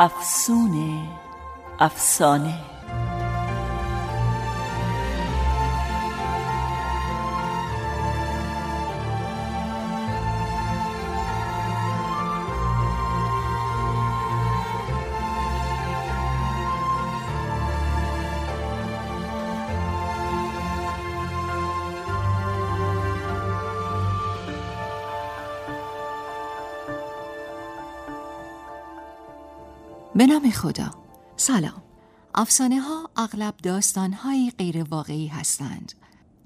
افسونه افسانه. به نام خدا. سلام. افسانه ها اغلب داستان های غیر واقعی هستند.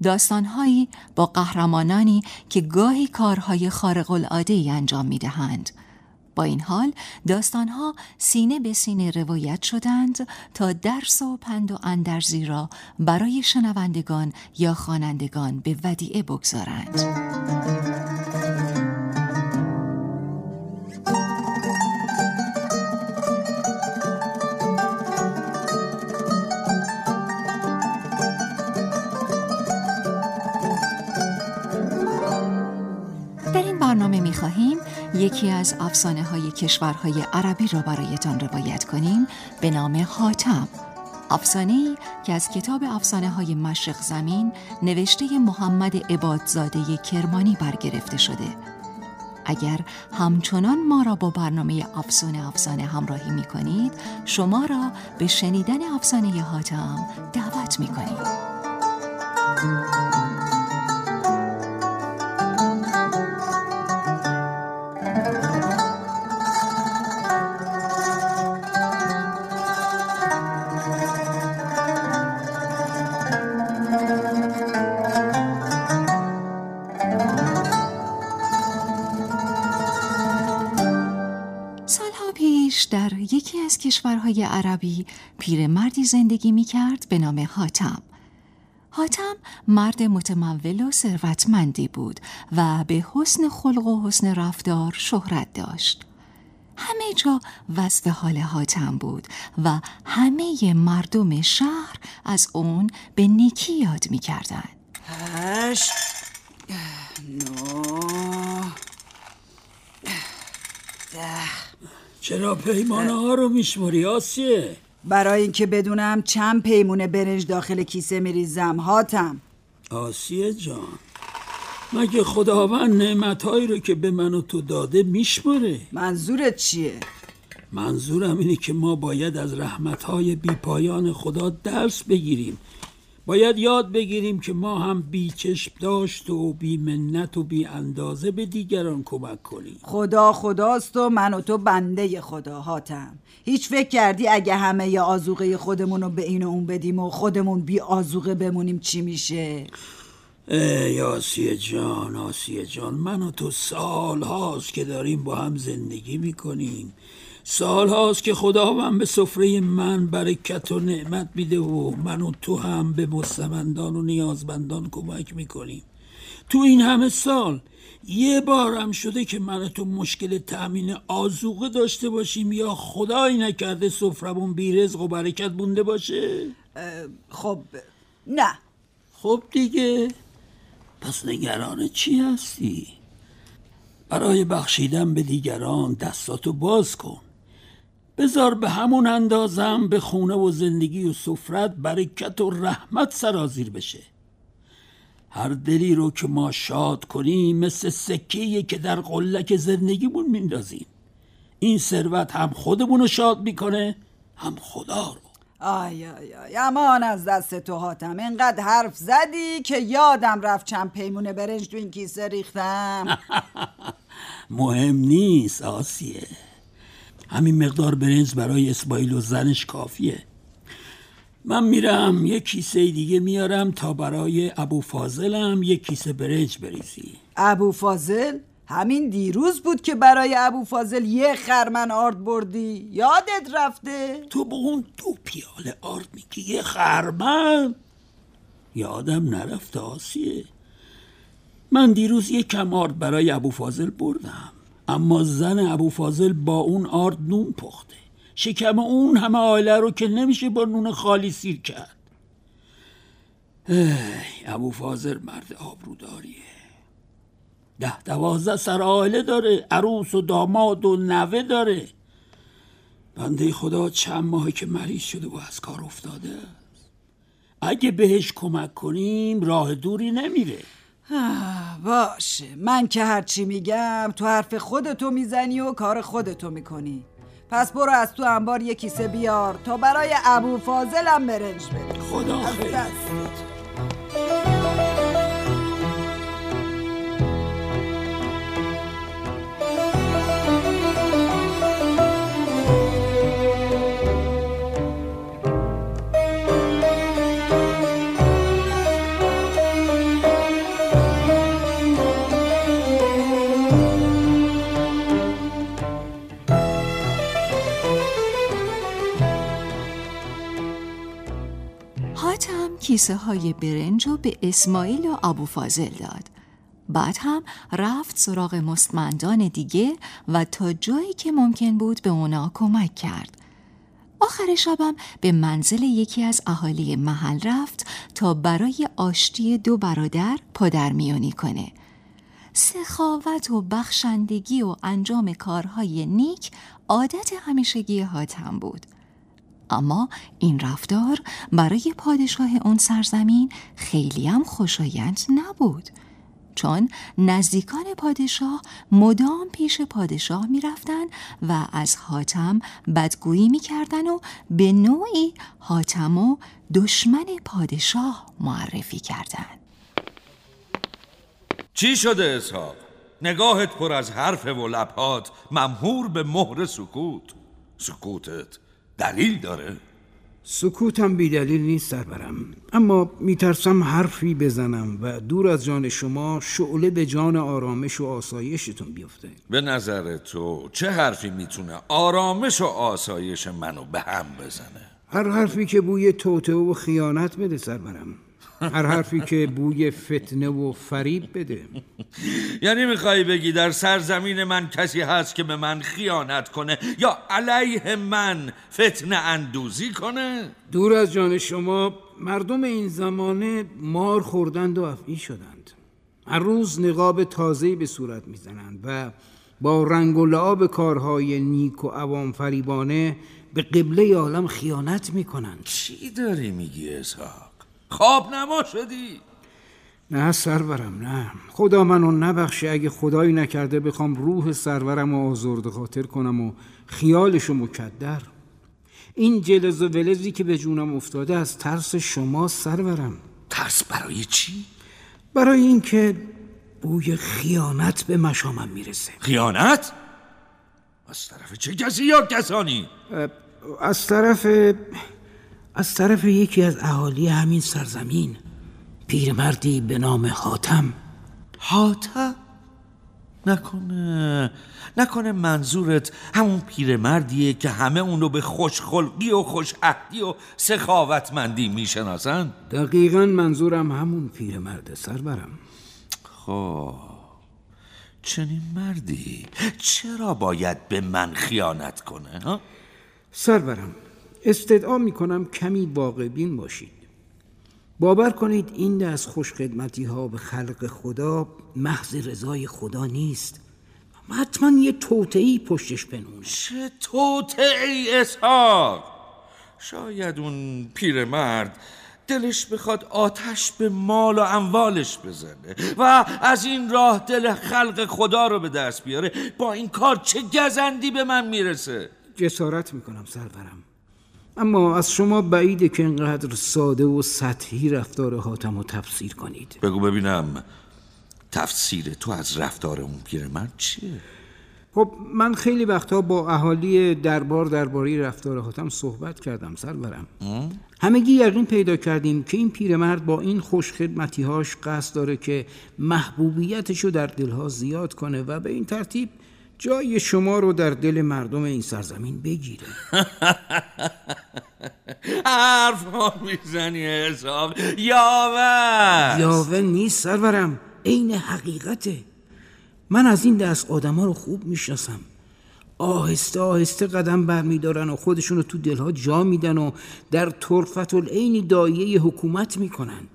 داستان هایی با قهرمانانی که گاهی کارهای خارق العاده انجام می دهند با این حال داستان ها سینه به سینه روایت شدند تا درس و پند و اندرزی را برای شنوندگان یا خوانندگان به ودیعه بگذارند. برنامه می خواهیم یکی از افسانه های کشورهای عربی را برایتان روایت کنیم. به نام حاتم. افسانه که از کتاب افسانه های مشرق زمین نوشته محمد عبادزاده کرمانی برگرفته شده. اگر همچنان ما را با برنامه افسانه افسانه همراهی می کنید شما را به شنیدن افسانه حاتم دعوت می کنید یکی از کشورهای عربی پیرمردی زندگی می کرد به نام حاتم. حاتم مرد متمول و ثروتمندی بود و به حسن خلق و حسن رفتار شهرت داشت. همه جا وصف حال حاتم بود و همه مردم شهر از اون به نیکی یاد می کردن. هشت نو ده چرا پیمانه ها رو میشموری آسیه؟ برای اینکه بدونم چند پیمونه برنج داخل کیسه میریزم هاتم آسیه جان مگه خداوند نعمتهایی رو که به من و تو داده میشمره منظورت چیه؟ منظورم اینه که ما باید از رحمتهای بیپایان خدا درس بگیریم باید یاد بگیریم که ما هم بی چشم داشت و بی منت و بی اندازه به دیگران کمک کنیم. خدا خداست و من و تو بنده خدا هاتم هیچ فکر کردی اگه همه ی آزوغه خودمون رو به این و اون بدیم و خودمون بی آزوغه بمونیم چی میشه؟ ای آسیه جان آسیه جان من و تو سال هاست که داریم با هم زندگی می‌کنیم. سال هاست که خداوند به سفره من برکت و نعمت میده و من و تو هم به مستمندان و نیازمندان کمک می‌کنیم. تو این همه سال یه بارم شده که من تو مشکل تأمین آزوقه داشته باشیم یا خدایی نکرده سفرمون بیرزق و برکت بونده باشه؟ خب نه. خب دیگه پس نگران چی هستی؟ برای بخشیدن به دیگران دستاتو باز کن. بزار به همون اندازم به خونه و زندگی و سفرت برکت و رحمت سرازیر بشه. هر دلی رو که ما شاد کنیم مثل سکیه که در قلک زندگیمون میندازیم. این ثروت هم خودمون رو شاد می‌کنه هم خدا رو. آی آی آی امان از دست تو هاتم اینقدر حرف زدی که یادم رفت چند پیمونه برنج تو این کیسه ریختم. مهم نیست آسیه. همین مقدار برنج برای اسماعیل و زنش کافیه. من میرم یک کیسه دیگه میارم تا برای ابو فاضلم یک کیسه برنج بریزی. ابو فاضل؟ همین دیروز بود که برای ابو فاضل یه خرمن آرد بردی. یادت رفته؟ تو به اون دو پیاله آرد میگی یه خرمن؟ یادم نرفته آسیه. من دیروز یه کم آرد برای ابو فاضل بردم. اما زن ابو فاضل با اون آرد نون پخته. شکم اون همه آیله رو که نمیشه با نون خالی سیر کرد. ای ابو فاضل مرد آبروداریه. ده دوازده سر آیله داره عروس و داماد و نوه داره. بنده خدا چند ماهی که مریض شده و از کار افتاده اگه بهش کمک کنیم راه دوری نمیره. باشه. من که هرچی میگم تو حرف خودتو می‌زنی و کار خودتو می‌کنی. پس برو از تو انبار یه کیسه بیار تا برای ابو فاضلم برنج بده خدا خیر کیسه های برنج رو به اسماعیل و ابو فازل داد. بعد هم رفت سراغ مستمندان دیگه و تا جایی که ممکن بود به اونا کمک کرد. آخر شبم به منزل یکی از اهالی محل رفت تا برای آشتی دو برادر پادرمیانی کنه. سخاوت و بخشندگی و انجام کارهای نیک عادت همیشگی حاتم بود. اما این رفتار برای پادشاه اون سرزمین خیلی هم خوشایند نبود. چون نزدیکان پادشاه مدام پیش پادشاه می رفتن و از حاتم بدگویی می کردن و به نوعی حاتم و دشمن پادشاه معرفی کردن چی شده اسحاق؟ نگاهت پر از حرف و لبهات ممهور به مهر سکوت. سکوتت؟ دلیل داره؟ سکوتم بی دلیل نیست سربرم اما میترسم حرفی بزنم و دور از جان شما شعله به جان آرامش و آسایشتون بیفته به نظر تو چه حرفی می‌تونه آرامش و آسایش منو به هم بزنه؟ هر حرفی که بوی توته و خیانت بده سربرم هر حرفی که بوی فتنه و فریب بده. یعنی می‌خوای بگی در سرزمین من کسی هست که به من خیانت کنه یا علیه من فتنه اندوزی کنه؟ دور از جان شما مردم این زمانه مار خوردند و افعی شدند. هر روز نقاب تازه‌ای به صورت می‌زنند و با رنگ و لعاب کارهای نیک و عوام فریبانه به قبله عالم خیانت می‌کنند. چی داری میگی اسحاق؟ خواب نما شدی نه سرورم نه خدا منو نبخشه اگه خدایی نکرده بخوام روح سرورم و آزرد خاطر کنم و خیالشو مکدر این جلز و ولزی که به جونم افتاده از ترس شما سرورم ترس برای چی؟ برای اینکه بوی خیانت به مشامم می‌رسه خیانت؟ از طرف چه کسی یا کسانی؟ از طرف از طرف یکی از اهالی همین سرزمین پیرمردی به نام حاتم حاتم؟ نکنه نکنه منظورت همون پیرمردیه که همه اونو به خوشخلقی و خوشعهدی و سخاوتمندی می‌شناسن دقیقا منظورم همون پیرمرد سربرم خب چنین مردی چرا باید به من خیانت کنه ها؟ سربرم استدعا می کنم کمی واقع بین باشید. باور کنید این از خوشخدمتی ها به خلق خدا محض رضای خدا نیست. حتما یه توتعی پشتش بنونه چه توتعی اسحاق شاید اون پیرمرد دلش بخواد آتش به مال و اموالش بزنه و از این راه دل خلق خدا رو به دست بیاره. با این کار چه گزندی به من می‌رسه؟ جسارت می‌کنم سرورم. اما از شما بعیده که اینقدر ساده و سطحی رفتار حاتم رو تفسیر کنید. بگو ببینم تفسیر تو از رفتار اون پیرمرد چیه؟ خب من خیلی وقتها با اهالی دربار درباره رفتار حاتم صحبت کردم سرورم. همگی یقین پیدا کردیم که این پیرمرد با این خوش خدمتیهاش قصد داره که محبوبیتش رو در دلها زیاد کنه و به این ترتیب جای شما رو در دل مردم این سرزمین بگیره حرف ها می‌زنی حساب. یاوه یاوه نیست سرورم. عین حقیقته. من از این دست آدما رو خوب می‌شناسم. آهسته آهسته قدم برمیدارن و خودشون رو تو دلها جا میدن و در طرفت العینی دایه حکومت می‌کنن.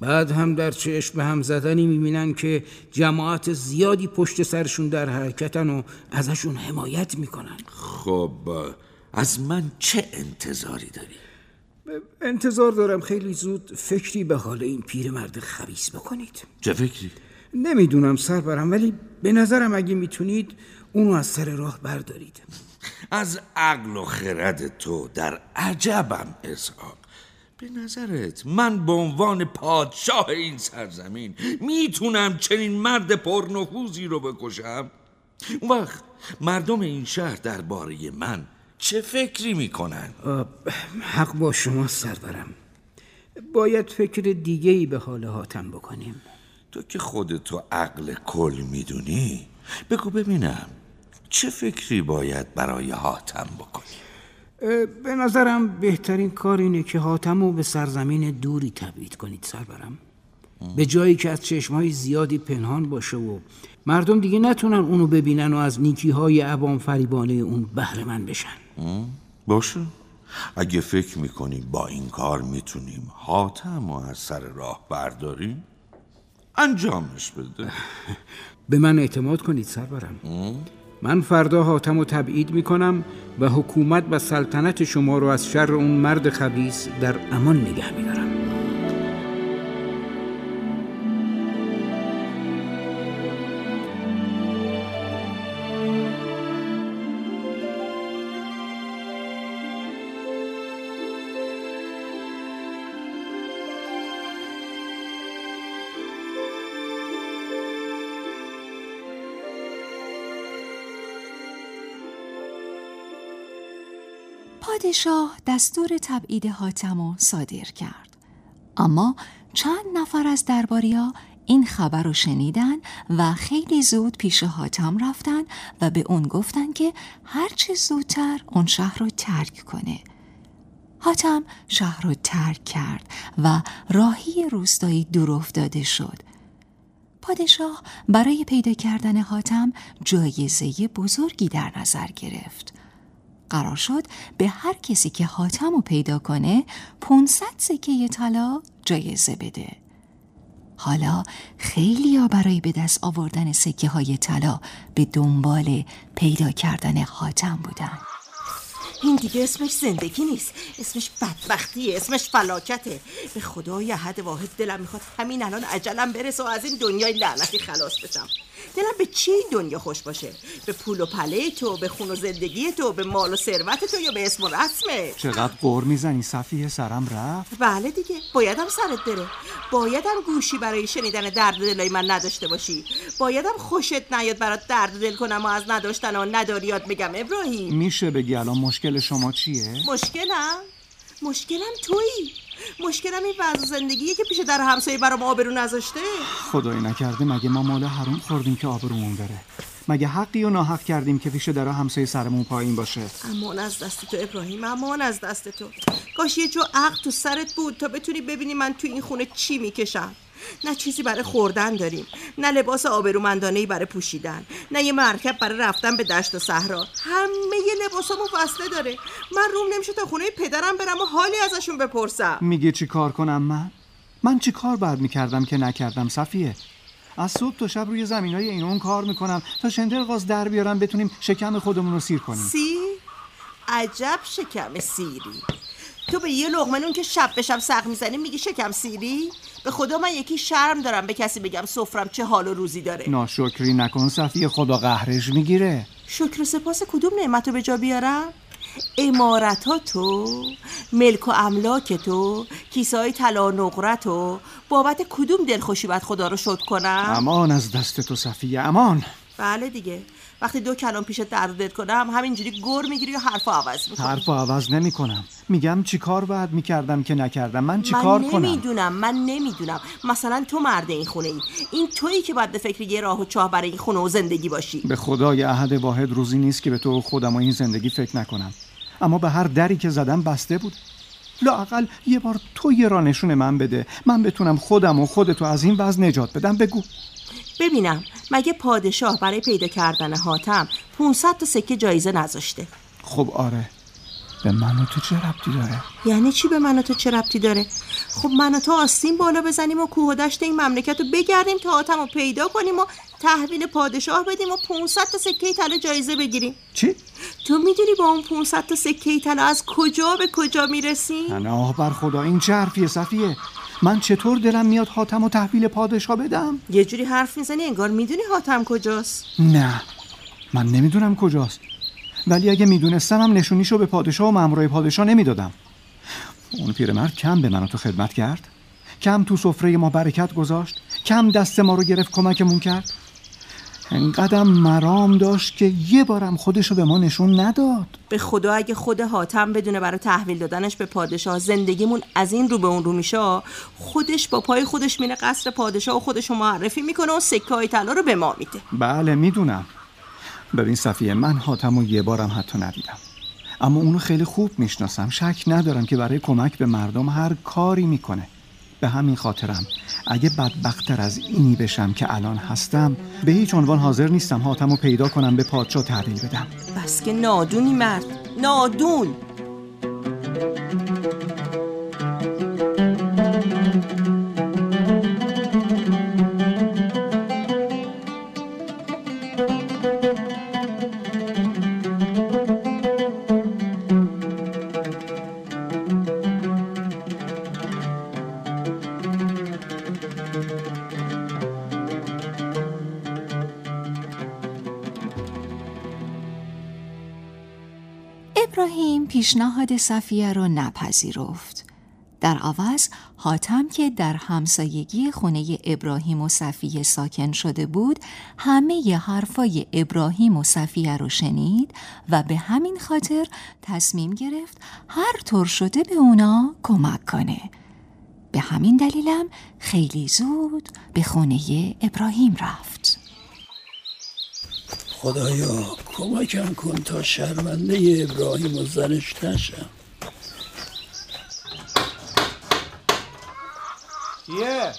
بعد هم در چشم به هم زدنی می‌بینن که جماعت زیادی پشت سرشون در حرکتن و ازشون حمایت می‌کنن خب از من چه انتظاری داری؟ انتظار دارم خیلی زود فکری به حال این پیرمرد خبیس بکنید چه فکری؟ نمی‌دونم سربرم ولی به نظرم اگه می‌تونید اونو از سر راه بردارید از عقل و خرد تو در عجبم اسحاق به نظرت من به عنوان پادشاه این سرزمین می‌تونم چنین مرد پرنفوذی رو بکشم؟ اون وقت مردم این شهر درباره من چه فکری می‌کنن؟ حق با شما سرورم باید فکر دیگه ای به حال حاتم بکنیم تو که خودتو عقل کل می‌دونی بگو ببینم چه فکری باید برای حاتم بکنی به نظرم بهترین کار اینه که حاتم رو به سرزمین دوری تبعید کنید سربرم به جایی که از چشمهای زیادی پنهان باشه و مردم دیگه نتونن اونو ببینن و از نیکی های عوام فریبانه اون بهره من بشن. باشه. اگه فکر می‌کنی با این کار می‌تونیم حاتم و از سر راه برداریم انجامش بده. به من اعتماد کنید سرورم. من فردا حاتم رو تبعید می‌کنم و حکومت و سلطنت شما رو از شر اون مرد خبیس در امان نگه میدارم. پادشاه دستور تبعید حاتم صادر کرد. اما چند نفر از درباریا این خبر رو شنیدن و خیلی زود پیش حاتم رفتن و به اون گفتن که هرچه زودتر اون شهر رو ترک کنه. حاتم شهر رو ترک کرد و راهی روستایی دور افتاده شد. پادشاه برای پیدا کردن حاتم جایزه بزرگی در نظر گرفت. قرار شد به هر کسی که حاتم رو پیدا کنه 500 سکه طلا جایزه بده. حالا خیلی ها برای به دست آوردن سکه های طلا به دنبال پیدا کردن حاتم بودن. این دیگه اسمش زندگی نیست. اسمش بدبختیه اسمش فلاکته. به خدای حد واحد دلم می‌خواد همین الان عجلم برسه و از این دنیای لعنتی خلاص بشم. دلم به چی این دنیا خوش باشه؟ به پول و پله تو به خون و زندگی تو به مال و ثروت تو یا به اسم و رسمه؟ چقدر قور می‌زنی صفیه؟ سرم رفت. بله دیگه. بایدم سرت بره. بایدم گوشی برای شنیدن درد دلای من نداشته باشی. بایدم خوشت نیاد برات درد دل کنم و از نداشتن و نداریات بگم ابراهیم. میشه بگی الان مشکل شما چیه؟ مشکلم؟ مشکلم تویی. مشکلم این وضع زندگیه که پیش در همسایه برام آبرو نذاشته. خدایی نکرده مگه ما مال حروم خوردیم که آبرومون بره؟ مگه حقی و ناحق کردیم که پیش در همسایه سرمون پایین باشه؟ امان از دست تو ابراهیم امان از دست تو. کاش یه جو عقل تو سرت بود تا بتونی ببینی من تو این خونه چی می‌کشم. نه چیزی برای خوردن داریم نه لباس آبرومندانه برای پوشیدن نه یه مرکب برای رفتن به دشت و صحرا همه یه لباسامو وصله داره من روم نمیشه تا خونه پدرم برم و حالی ازشون بپرسم میگه چی کار کنم من؟ من چی کار باید می‌کردم که نکردم صفیه؟ از صبح تا شب روی زمین های این اون کار می‌کنم تا شندر غاز در بیارم بتونیم شکم خودمون رو سیر کنیم سیر؟ عجب شکم سیری تو به یه لغمه که شب به شب سق می‌زنی میگی شکم سیری؟ به خدا من یکی شرم دارم به کسی بگم سفرم چه حال و روزی داره. ناشکری نکن صفیه خدا قهرش می‌گیره. شکر و سپاس کدوم نعمت رو به جا بیارم؟ امارت تو ملک و املاک تو کیسه های طلا نقرت و بابت کدوم دلخوشی باید خدا رو شد کنم؟ امان از دست تو صفیه امان. بله دیگه. وقتی دو کلام پیشت دردت کنم همینجوری گر می‌گیری و حرفا عوض می‌کنی؟ حرف عوض نمی کنم میگم چی کار باید می‌کردم که نکردم؟ من چی کار من کنم؟ نمی‌دونم من نمی‌دونم. مثلا تو مرد این خونه ای این تویی که باید به فکر یه راه و چاه برای این خونه و زندگی باشی. به خدا یه عهد واحد روزی نیست که به تو خودم و این زندگی فکر نکنم. اما به هر دری که زدم بسته بود. لاقل یه بار تو یه را نشون من بده. من بتونم خودم و خودتو از این وضع نجات بدم. بگو. ببینم مگه پادشاه برای پیدا کردن حاتم 500 تا سکه جایزه نذاشته؟ خب آره. به من و تو چه ربطی داره؟ یعنی چی به من و تو چه ربطی داره؟ خب من و تو آستین بالا بزنیم و کوه و دشت این مملکت رو بگردیم تا حاتم رو پیدا کنیم و تحویل پادشاه بدیم و 500 تا سکه طلا جایزه بگیریم. چی؟ تو می‌دونی با اون 500 تا سکه طلا از کجا به کجا می‌رسیم پناه بر خدا این چه حرفیه صفیه؟ من چطور دلم میاد حاتم و تحویل پادشاه بدم؟ یه جوری حرف می‌زنی انگار می‌دونی حاتم کجاست. نه من نمی‌دونم کجاست. ولی اگه می‌دونستم هم نشونیشو به پادشاه و مامورای پادشاه نمی‌دادم. اون پیرمرد کم به من و تو خدمت کرد. کم تو سفره ما برکت گذاشت. کم دست ما رو گرفت کمکمون کرد. انقدر مرام داشت که یه بارم خودشو به ما نشون نداد. به خدا اگه خود حاتم بدونه برای تحویل دادنش به پادشاه زندگیمون از این رو به اون رو میشه. خودش با پای خودش میره قصر پادشاه و خودشو معرفی می‌کنه و سکه های طلا رو به ما میده. بله می‌دونم. ببین صفیه من حاتم و یه بارم حتی ندیدم. اما اونو خیلی خوب می‌شناسم. شک ندارم که برای کمک به مردم هر کاری می‌کنه. به همین خاطرم. اگه بدبختتر از اینی بشم که الان هستم به هیچ عنوان حاضر نیستم حاتم رو پیدا کنم به پادشاه تحویل بدم. بس که نادونی مرد. نادون! پیشنهاد صفیه را نپذیرفت. در عوض حاتم که در همسایگی خونه ابراهیم و صفیه ساکن شده بود همه ی حرفای ابراهیم و صفیه رو شنید و به همین خاطر تصمیم گرفت هر طور شده به اونا کمک کنه به همین دلیلم خیلی زود به خونه ابراهیم رفت خدایا کمکم کن تا شرمنده ابراهیم و زنش نشم کیه؟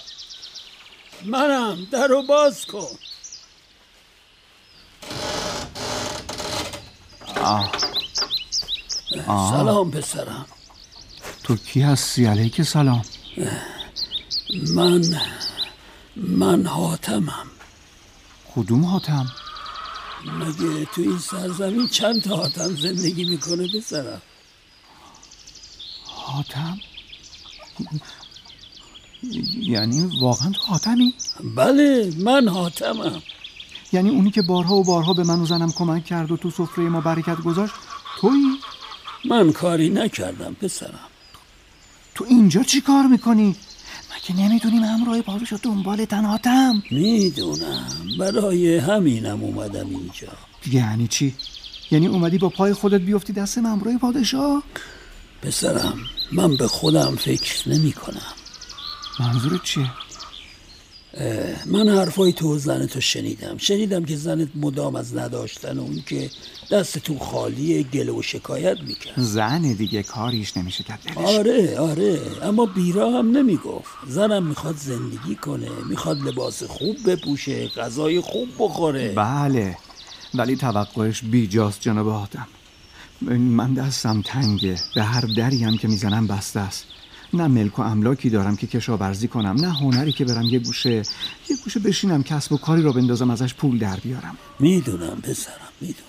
منم در رو باز کن آه. آه. سلام پسرم تو کی هستی علیک سلام من من حاتمم کدوم حاتم؟ مگه تو این سرزمین چند تا حاتم زندگی می‌کنه پسرم حاتم؟ یعنی واقعا تو حاتمی؟ بله من حاتمم یعنی اونی که بارها و بارها به من و زنم کمک کرد و تو سفره ما برکت گذاشت تویی؟ من کاری نکردم پسرم تو اینجا چی کار می‌کنی؟ مگه نمی‌دونیم همراه پادشاه دنبال تن حاتم؟ می‌دونم برای همینم اومدم اینجا یعنی چی؟ یعنی اومدی با پای خودت بیفتی دست ممروی پادشاه؟ پسرم من به خودم فکر نمی کنم منظورت چیه؟ من حرفای تو زن تو شنیدم. شنیدم که زنت مدام از نداشتن اون که دست تو خالی گله و شکایت می‌کرد. زن دیگه کاریش نمیشه کرد. آره آره. اما بیرا هم نمی‌گفت. زنم می‌خواد زندگی کنه می‌خواد لباس خوب بپوشه غذای خوب بخوره. بله ولی توقعش بیجاست جناب حاتم من دستم تنگه به هر دری هم که می‌زنم بسته است. نه ملک و املاکی دارم که کشاورزی کنم نه هنری که برم یه گوشه یه گوشه بشینم کسب و کاری رو بندازم ازش پول در بیارم. می‌دونم پسرم می‌دونم.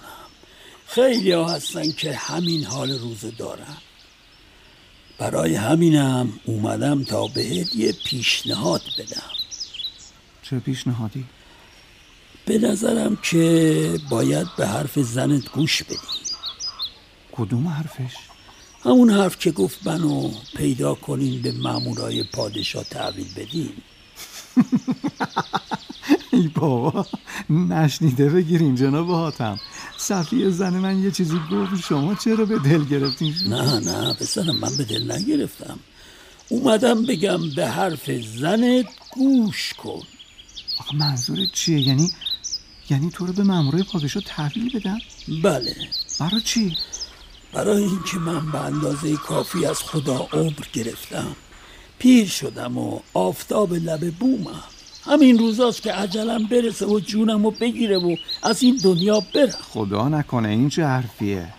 خیلی ها هستن که همین حال روزو دارن. برای همینم اومدم تا بهت یه پیشنهاد بدم. چه پیشنهادی؟ به نظرم که باید به حرف زنت گوش بدی. کدوم حرفش؟ همون حرف که گفت منو پیدا کنین به مامورای پادشاه تحویل بدین ای بابا نشنیده بگیرین جناب حاتم. صفیه زن من یه چیزی گفت شما چرا به دل گرفتین؟ نه نه پسرم من به دل نگرفتم. اومدم بگم به حرف زنت گوش کن. آخه منظورت چیه؟ یعنی یعنی تو رو به مامورای پادشاه تحویل بدم؟ بله. برای چی؟ برای اینکه من به اندازه کافی از خدا عمر گرفتم پیر شدم و آفتاب لب بومم. همین روزاست که عجلم برسه و جونم رو بگیره و از این دنیا برم. خدا نکنه این چه حرفیه؟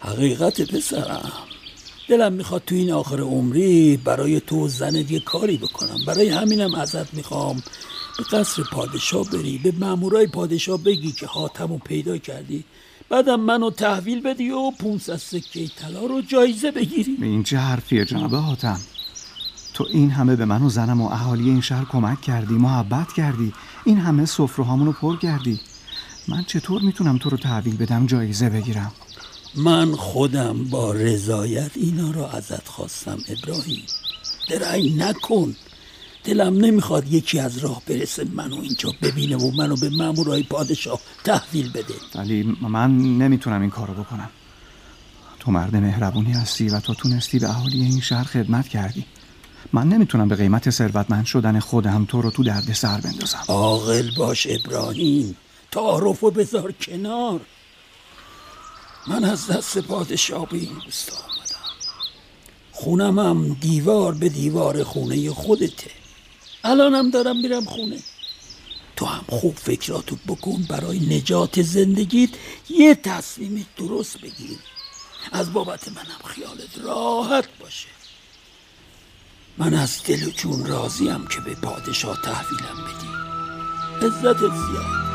حقیقت پسرم دلم می‌خواد تو این آخر عمری برای تو و زنت یه کاری بکنم. برای همینم ازت می‌خوام به قصر پادشاه بری به مامورای پادشاه بگی که حاتم رو پیدا کردی. بعدم منو تحویل بدی و 500 سکه طلا رو جایزه بگیری. این چه حرفیه جناب حاتم تو این همه به من و زنم و اهالی این شهر کمک کردی محبت کردی این همه سفره رو پر کردی. من چطور می‌تونم تو رو تحویل بدم جایزه بگیرم؟ من خودم با رضایت اینا رو ازت خواستم ابراهیم. درنگ نکن. دلم نمی‌خواد یکی از راه برسه منو اینجا ببینه و منو به مامورای پادشاه تحویل بده. ولی من نمی‌تونم این کارو بکنم. تو مرد مهربونی هستی و تو تونستی به اهالی این شهر خدمت کردی. من نمی‌تونم به قیمت ثروتمند شدن خودم تو رو تو درد سر بندازم. عاقل باش ابراهیم. تعارف و بذار کنار. من از دست پادشاه به این روستا آمدم. خونم هم دیوار به دیوار خونه خودته. الانم دارم میرم خونه. تو هم خوب فکراتو بکن برای نجات زندگیت یه تصمیم درست بگیر از بابت منم خیالت راحت باشه. من از دل و جون راضیم که به پادشاه تحویلم بدی. عزت زیاد.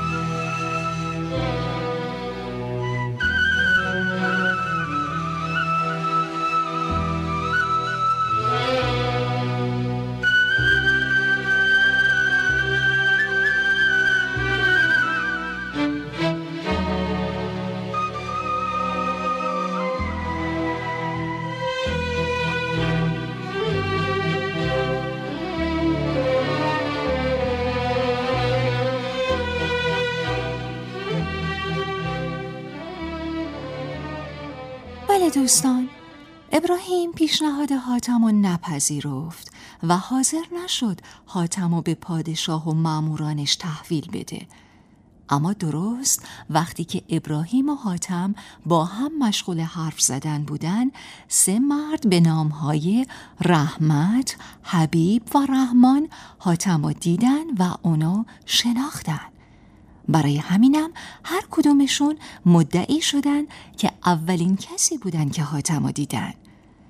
دوستان ابراهیم پیشنهاد حاتم و نپذیرفت و حاضر نشد حاتم و به پادشاه و مامورانش تحویل بده. اما درست وقتی که ابراهیم و حاتم با هم مشغول حرف زدن بودن سه مرد به نامهای رحمت، حبیب و رحمان حاتم رو دیدن و اونو شناختن. برای همینم هر کدومشون مدعی شدن که اولین کسی بودن که حاتم رو دیدن.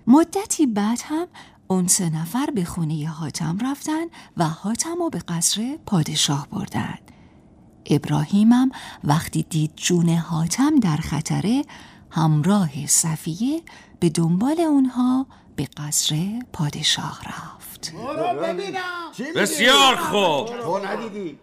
مدتی بعد هم اون سه نفر به خونه حاتم رفتن و حاتم رو به قصر پادشاه بردن. ابراهیمم وقتی دید جون حاتم در خطره همراه صفیه به دنبال اونها به قصر پادشاه رفت. بسیار خوب. تو ندیدی؟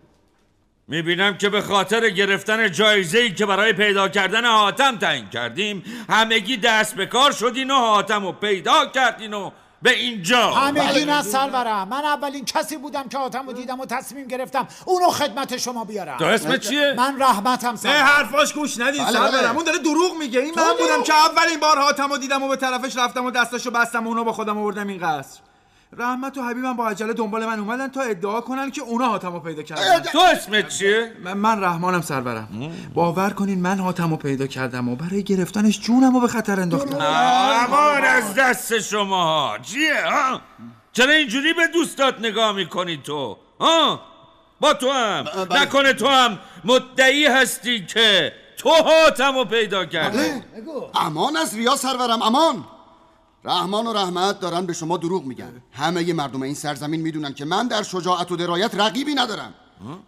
می‌بینم که به خاطر گرفتن جایزه ای که برای پیدا کردن حاتم تعیین کردیم همگی دست به کار شدین و حاتم رو پیدا کردین و به اینجا. همگی نه سرورم. من اولین کسی بودم که آتم رو دیدم و تصمیم گرفتم اونو خدمت شما بیارم. تو اسمت چیه؟ من رحمتم نه سرورم حرفاش گوش ندید بله، سرورم. بله. اون داره دروغ میگه. این من بودم که اولین بار حاتم رو دیدم و به طرفش رفتم و دستشو بستم و اونو با خودم آوردم این قصر. رحمت و حبیبم با عجله دنبال من اومدن تا ادعا کنن که اونا حاتم رو پیدا کردن. تو اسمت چیه؟ من, من رحمانم سرورم. باور کنین من حاتم رو پیدا کردم و برای گرفتنش جونم رو به خطر انداختم. امان از دست شما. چیه ها؟ چرا اینجوری به دوستات نگاه می‌کنی تو ها؟ با تو هم. نکنه تو هم مدعی هستی که تو حاتم رو پیدا کردی. امان از ریا سرورم امان. رحمان و رحمت دارن به شما دروغ میگن. همه ی مردم این سرزمین می‌دونن که من در شجاعت و درایت رقیبی ندارم.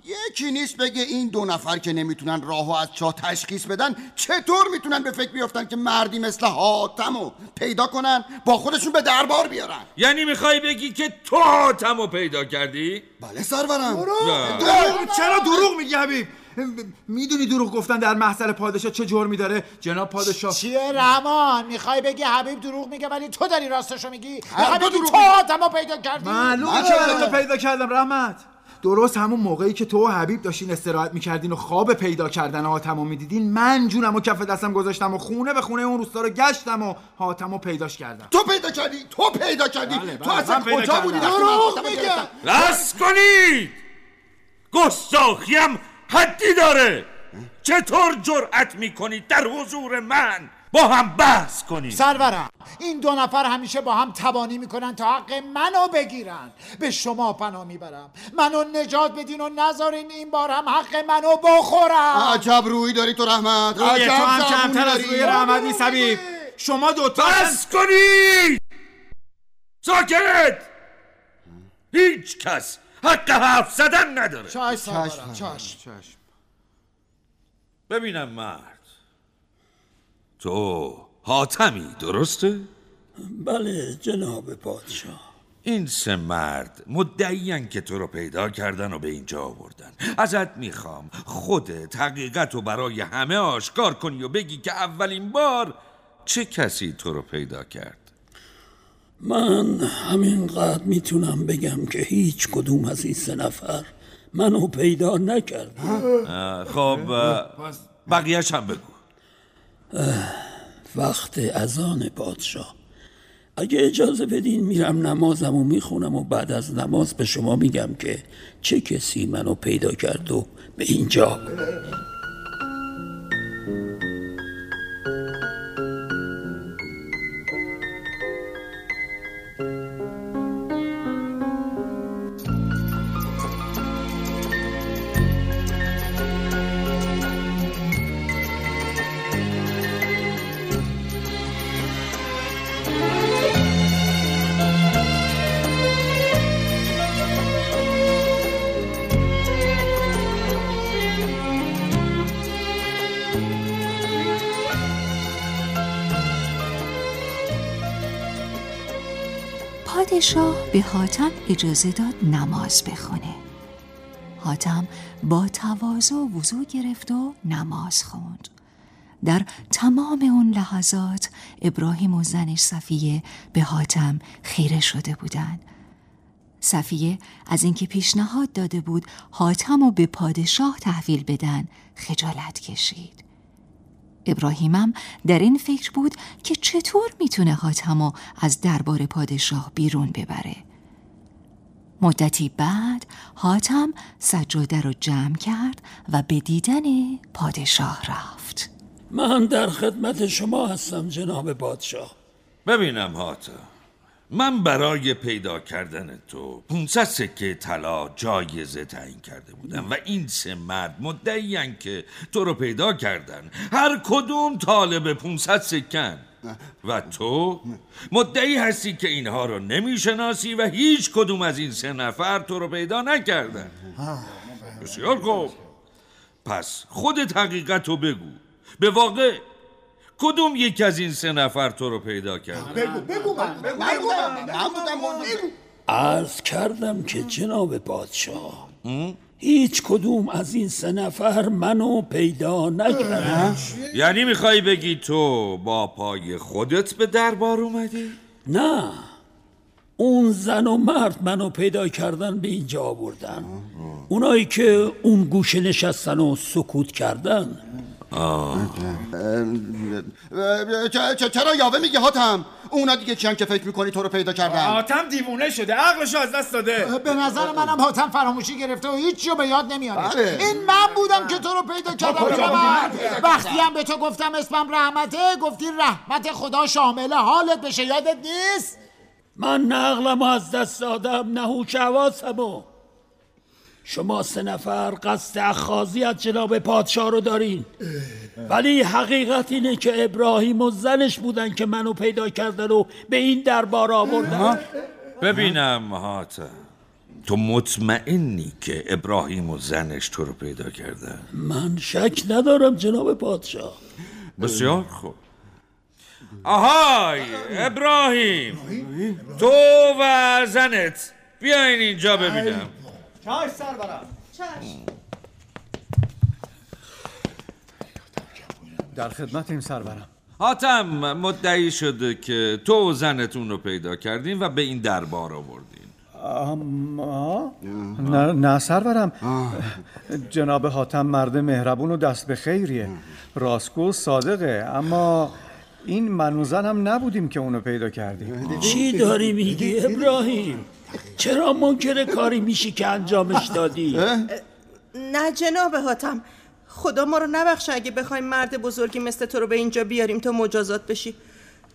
یکی نیست بگه این دو نفر که نمی‌تونن راهو از چاه تشخیص بدن چطور می‌تونن به فکر بیفتن که مردی مثل حاتم رو پیدا کنن با خودشون به دربار بیارن؟ یعنی می‌خوای بگی که تو حاتم رو پیدا کردی؟ بله سرورم. دروغ. چرا دروغ میگی حبیب؟ می‌دونی دروغ گفتن در محضر پادشاه چه جرمی داره؟ جناب پادشاه. چیه رحمان می‌خوای بگی حبیب دروغ میگه ولی تو داری راستشو میگی؟ حبیبی دروغ تو. آدمو پیدا کردی؟ معلومه. که تو پیدا کردم رحمت. درست همون موقعی که تو و حبیب داشتین استراحت می‌کردین و خواب پیدا کردن حاتمو می‌دیدین من جونم و کف دستم گذاشتم و خونه به خونه اون روستا رو گشتم و حاتمو پیداش کردم. تو پیدا کردی؟ تو پیدا کردی؟ بله، تو بله، اصلا من پیدا کجا بودی؟ دروغ میگه. کنید. گستاخیم حدی داره. چطور جرأت می‌کنید در حضور من با هم بحث کنید سرورم این دو نفر همیشه با هم تبانی می‌کنن تا حق منو بگیرن. به شما پناه می‌برم. منو نجات بدین و نذارین این بار هم حق منو بخورم عجب روی داری تو رحمت. روی عجب تو هم کمتر از. روی رحمت نیست حبیب. شما دوتا بس کنید! ساکت! هیچ کس حق حرف زدن نداره چشم. چاش چشم. ببینم مرد تو حاتمی درسته؟ بله جناب پادشاه این سه مرد مدعیان که تو رو پیدا کردن و به اینجا آوردن ازت می‌خوام خودت حقیقت رو برای همه آشکار کنی و بگی که اولین بار چه کسی تو رو پیدا کرد من همینقدر می‌تونم بگم که هیچ کدوم از این سه نفر منو پیدا نکردن. اه، خب بقیهش هم بگو. وقت اذان پادشاه اگه اجازه بدین میرم نمازم و می‌خونم و بعد از نماز به شما میگم که چه کسی منو پیدا کرد و به اینجا؟ پادشاه به حاتم اجازه داد نماز بخونه. حاتم با تواضع وضو گرفت و نماز خوند. در تمام اون لحظات ابراهیم و زنش صفیه به حاتم خیره شده بودند. صفیه از اینکه پیشنهاد داده بود حاتم رو به پادشاه تحویل بدن خجالت کشید. ابراهیمم در این فکر بود که چطور می‌تونه حاتمو از دربار پادشاه بیرون ببره. مدتی بعد حاتم سجاده رو جمع کرد و به دیدن پادشاه رفت. من در خدمت شما هستم جناب پادشاه ببینم حاتم. من برای پیدا کردن تو 500 سکه طلا جایزه تعیین کرده بودم و این سه مرد مدعیان که تو رو پیدا کردن. هر کدوم طالب 500 سکن و تو مدعی هستی که اینها رو نمی‌شناسی و هیچ کدوم از این سه نفر تو رو پیدا نکردن. بسیار خوب. پس خودت حقیقت رو بگو. به واقع کدوم یک از این سه نفر تو رو پیدا کرد؟ بگو بگو من. بگو بگو. عرض کردم که جناب پادشاه هیچ کدوم از این سه نفر منو پیدا نکردن. یعنی می‌خوای بگی تو با پای خودت به دربار اومدی؟ نه. اون زن و مرد منو پیدا کردن به اینجا آوردن. اونایی که اون گوشه نشستن و سکوت کردن. چرا یاوه میگه حاتم؟ اونا دیگه چیان که فکر می‌کنی تو رو پیدا کردن؟ حاتم دیوونه شده عقلشو از دست داده. به نظر منم حاتم فراموشی گرفته و هیچی رو به یاد نمیاره. بله. این من بودم که تو رو پیدا کردم. وقتی هم به تو گفتم اسمم رحمته گفتی رحمت خدا شامل حالت بشه یادت نیست؟ من نقلم از دست دادم نه هوش حواسمو. شما سه نفر قصد اخاذی از جناب پادشاه رو دارین. ولی حقیقت اینه که ابراهیم و زنش بودن که منو پیدا کردن و به این دربار آوردن. ببینم حاتم تو مطمئنی که ابراهیم و زنش تو رو پیدا کردن؟ من شک ندارم جناب پادشاه. بسیار خوب. آهای ابراهیم. تو و زنت. بیاین اینجا ببینم. در خدمت این سرورم حاتم مدعی شده که تو و زنتون رو پیدا کردین و به این دربار آوردین. اما نه, نه سرورم جناب حاتم مرد مهربون و دست به خیریه. راستگو صادقه. اما این من و زن هم نبودیم که اونو پیدا کردیم. چی داری میگی ابراهیم؟ چرا منکر کاری میشی که انجامش دادی؟ نه جناب حاتم خدا ما رو نبخشه اگه بخوایم مرد بزرگی مثل تو رو به اینجا بیاریم تا مجازات بشی.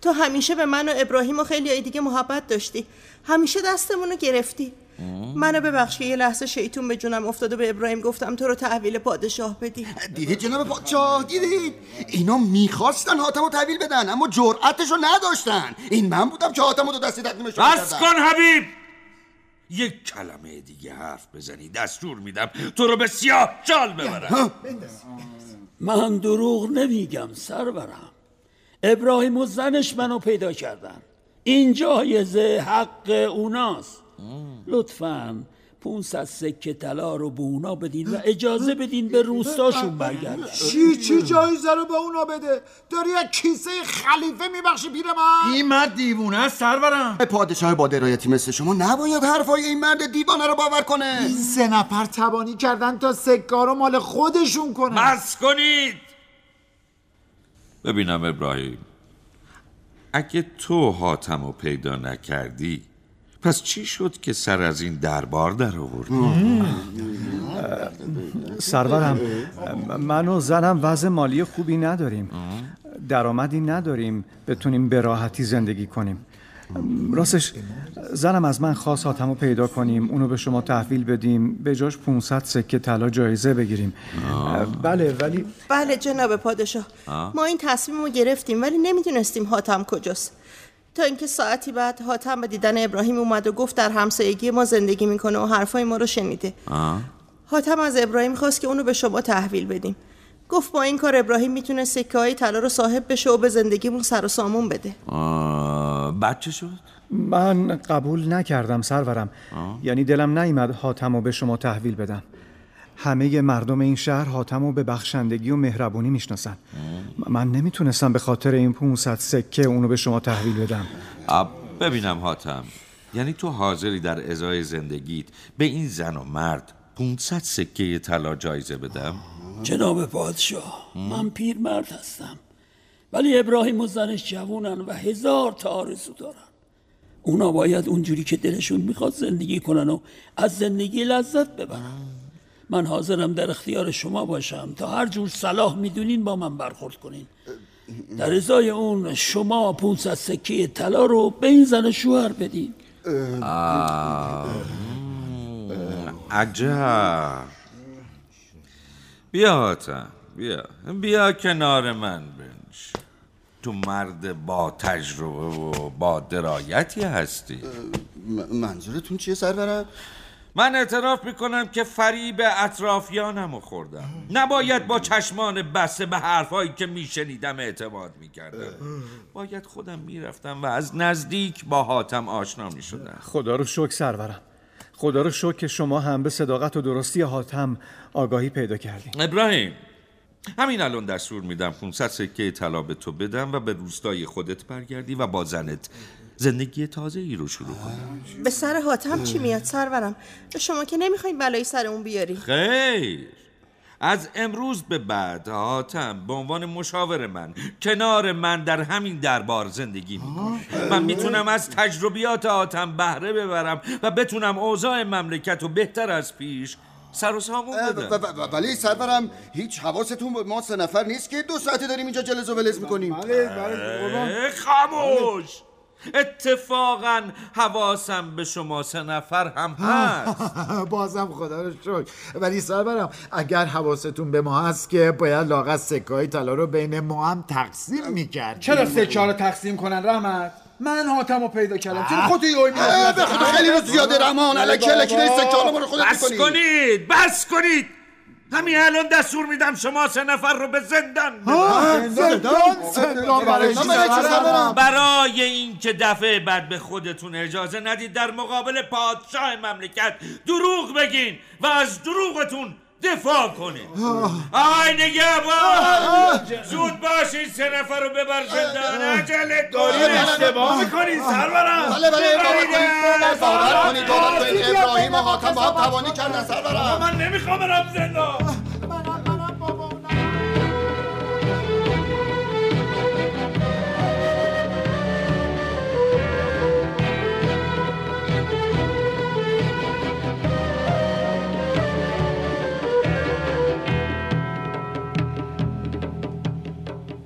تو همیشه به من و ابراهیم و خیلی های دیگه محبت داشتی. همیشه دستمون رو گرفتی. منو ببخش که یه لحظه شیطون به جونم افتاد و به ابراهیم گفتم تو رو تحویل پادشاه بدی. دیدید جناب پادشاه؟ دیدید؟ اینا می‌خواستن حاتم رو تحویل بدن اما جرأتش رو نداشتن. این من بودم که حاتم رو دو دستی تقدیمش بس کن حبیب! یک کلمه دیگه حرف بزنی. دستور میدم تو رو به سیاه چال ببرم من دروغ نمیگم سرورم. ابراهیم و زنش منو پیدا کردن. این جایزه حق اوناست. لطفا 500 سکه طلا رو به اونا بدین و اجازه بدین به روستاشون برگردن. چی چی جایزه رو به اونا بده؟ داری یک کیسه خلیفه میبخشی پیر من؟ این مرد دیوونه است سرورم. پادشاه با درایتی مثل شما نباید حرفای این مرد دیوانه رو باور کنه. این سه نفر تبانی کردن تا سکه رو مال خودشون کنه بس کنید. ببینم ابراهیم اگه تو حاتم رو پیدا نکردی پس چی شد که سر از این دربار در آوردی؟ سرورم من و زنم وضع مالی خوبی نداریم. درآمدی نداریم. بتونیم به راحتی زندگی کنیم. راستش زنم از من خواست حاتم پیدا کنیم. اونو به شما تحویل بدیم. به جاش 500 سکه طلا جایزه بگیریم. بله ولی بله جناب پادشاه. ما این تصمیم رو گرفتیم ولی نمی‌دونستیم حاتم کجاست. تا اینکه ساعتی بعد حاتم به دیدن ابراهیم اومد و گفت در همسایگی ما زندگی می‌کنه و حرفای ما رو شنیده. حاتم از ابراهیم خواست که اونو به شما تحویل بدیم. گفت با این کار ابراهیم می‌تونه سکه های طلا رو صاحب بشه و به زندگیمون سر و سامون بده. بعد چه شد؟ من قبول نکردم سرورم. یعنی دلم نیامد حاتم رو به شما تحویل بدم. همه مردم این شهر حاتم رو به بخشندگی و مهربونی می‌شناسن. من نمی‌تونستم به خاطر این 500 سکه اونو به شما تحویل بدم. ببینم حاتم. یعنی تو حاضری در ازای زندگیت به این زن و مرد 500 سکه طلا جایزه بدم؟ جناب پادشاه من پیرمرد هستم. ولی ابراهیم و زنش جوونن و هزار تا آرزو دارن. اونا باید اونجوری که دلشون می‌خواد زندگی کنن و از زندگی لذت ببرن. من حاضرم در اختیار شما باشم. تا هر جور صلاح می‌دونین با من برخورد کنین. در ازای اون شما 500 سکه طلا رو به این زن شوهر بدین. عجب بیا حاتم بیا. بیا کنار من بنش. تو مرد با تجربه و با درایتی هستی. منظورتون چیه سرورم؟ من اعتراف می‌کنم که فریب اطرافیانم خوردم. نباید با چشمان بسته به حرفهایی که میشنیدم اعتماد می‌کردم. باید خودم می‌رفتم و از نزدیک با حاتم آشنا می‌شدم. خدا رو شکر سرورم. خدا رو شکر که شما هم به صداقت و درستی حاتم آگاهی پیدا کردیم ابراهیم همین الان دستور میدم 500 سکه طلا به تو بدم و به روستای خودت برگردی و با زنت زندگی تازه ای رو شروع کنی به سر حاتم چی میاد؟ سرورم. شما که نمی‌خواین بلایی سر اون بیاری. خیر. از امروز به بعد حاتم به عنوان مشاور من کنار من در همین دربار زندگی می‌کنه. من می‌تونم از تجربیات حاتم بهره ببرم و بتونم اوضاع مملکت رو بهتر از پیش سر و سامون بدم. ولی سرورم هیچ حواستون ما سه نفر نیست که دو ساعته داریم اینجا جلز و ولز می‌کنیم. بله بله خاموش! اتفاقا حواسم به شما سه نفر هم هست. بازم خدا رو شکر. ولی سرورم اگر حواستون به ما هست که باید لاغت سکه های طلا رو بین ما هم تقسیم می‌کرد چرا سکه رو تقسیم کنن رحمت؟ من حاتم رو پیدا کردم. چرا خودت یوی خیلی رو زیاده رحمان. الکی الکی سکه ها رو خودت بس کنید بس کنید. همین الان دستور میدم شما سه نفر رو به زندان زندان؟ زندان برای برای اینکه دفعه بعد به خودتون اجازه ندید در مقابل پادشاه مملکت دروغ بگین و از دروغتون دفاع کنید آی نگهبان زود باشین سه نفر رو ببر زندان عجله داریم اشتباه می‌کنین سرورم بله بله. باور کنید کنید ابراهیم حاتم با هم توانی کردن سرورم من نمی‌خوام برم زندان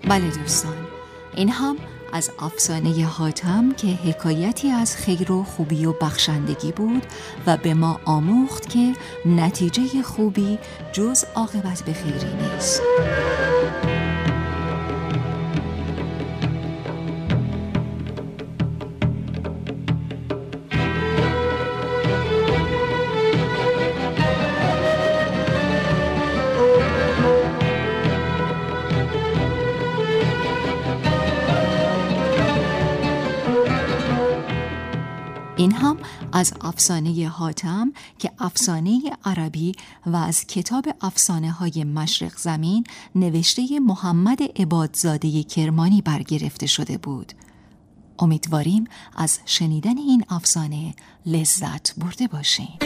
بله دوستان. این هم از افسانه حاتم که حکایتی از خیر و خوبی و بخشندگی بود و به ما آموخت که نتیجه خوبی جز عاقبت به خیری نیست. از افسانه حاتم که افسانه عربی و از کتاب افسانه های مشرق زمین نوشته محمد عبادزاده کرمانی برگرفته شده بود. امیدواریم از شنیدن این افسانه لذت برده باشیم.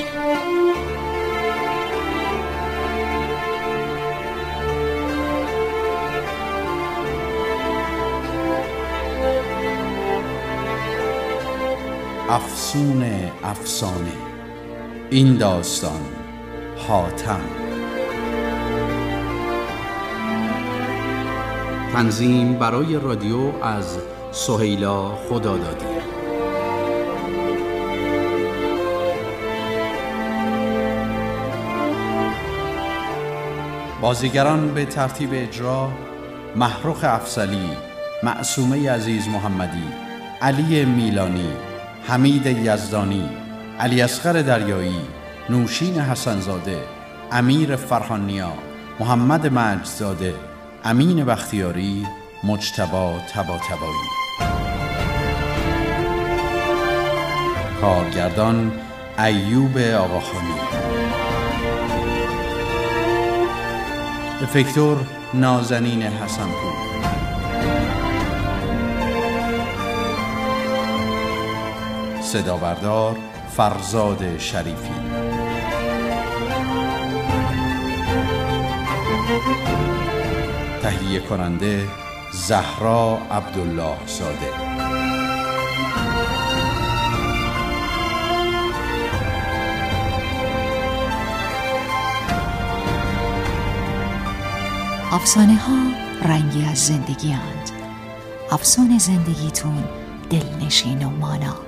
افسون افسانه. این داستان حاتم. تنظیم برای رادیو از سهیلا خدادادی. بازیگران به ترتیب اجرا محروخ افسلی معصومه عزیز محمدی علی میلانی حمید یزدانی علی اصغر دریایی نوشین حسنزاده امیر فرهانیا محمد مجزاده امین بختیاری مجتبا تباتبایی. کارگردان ایوب آقاخانی. افکتور نازنین حسنپور. صدا بردار فرزاد شریفی. تهیه کننده زهرا عبدالله زاده افسانه ها رنگی از زندگی اند. افسانه زندگیتون دلنشین و مانا.